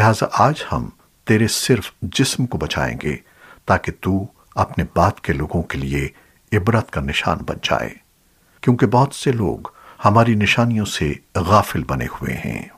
لہٰذا آج ہم تیرے صرف جسم کو بچائیں گے تاکہ تو اپنے بعد کے لوگوں کے لیے عبرت کا نشان بن جائے۔ کیونکہ بہت سے لوگ ہماری نشانیوں سے غافل بنے ہوئے ہیں۔